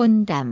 혼담.